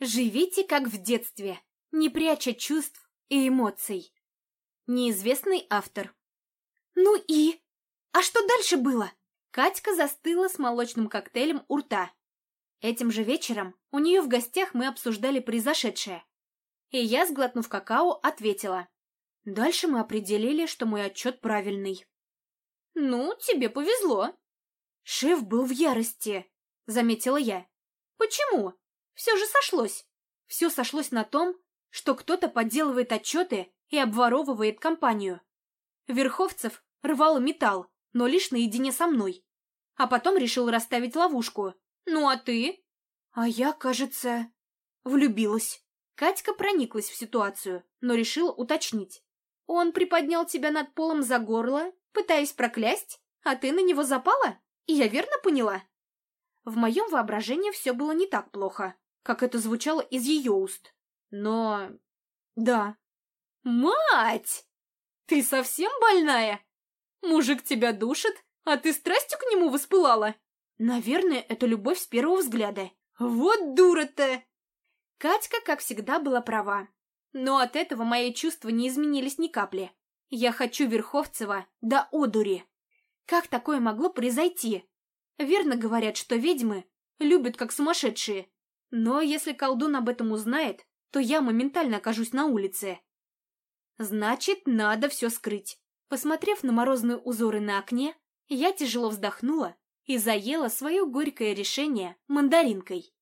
Живите как в детстве, не пряча чувств и эмоций. Неизвестный автор. Ну и? А что дальше было? Катька застыла с молочным коктейлем у рта. Этим же вечером у нее в гостях мы обсуждали произошедшее. И я, сглотнув какао, ответила. Дальше мы определили, что мой отчет правильный. «Ну, тебе повезло». «Шеф был в ярости», — заметила я. «Почему? Все же сошлось. Все сошлось на том, что кто-то подделывает отчеты и обворовывает компанию. Верховцев рвал металл, но лишь наедине со мной. А потом решил расставить ловушку. Ну а ты? А я, кажется, влюбилась. Катька прониклась в ситуацию, но решила уточнить. Он приподнял тебя над полом за горло, пытаясь проклясть, а ты на него запала? И я верно поняла? В моем воображении все было не так плохо, как это звучало из ее уст. Но... да. Мать! Ты совсем больная? Мужик тебя душит, а ты страстью к нему воспылала? Наверное, это любовь с первого взгляда. Вот дура-то! Катька, как всегда, была права. Но от этого мои чувства не изменились ни капли. Я хочу Верховцева до одури. Как такое могло произойти? Верно говорят, что ведьмы любят как сумасшедшие. Но если колдун об этом узнает, то я моментально окажусь на улице. Значит, надо все скрыть. Посмотрев на морозные узоры на окне, я тяжело вздохнула и заела свое горькое решение мандаринкой.